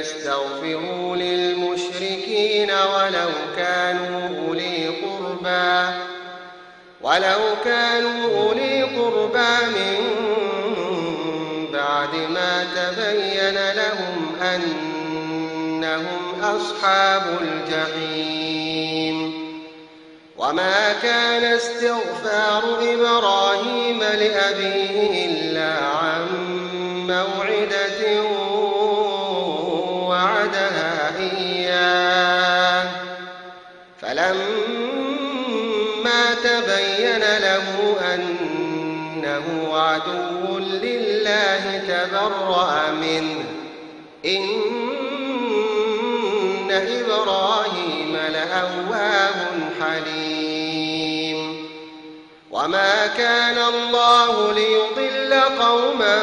يستغفروا للمشركين ولو كانوا أولي قربى ولو كانوا أولي قربى من بعد ما تبين لهم أنهم أصحاب الجحيم. وما كان استغفار إبراهيم لأبيه إلا عن وعدها إياه. فلما تبين له أنه عدو لله تبرأ منه. إن إبراهيم لأواه حليم. وما كان الله ليضل قوما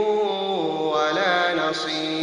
ولا نصير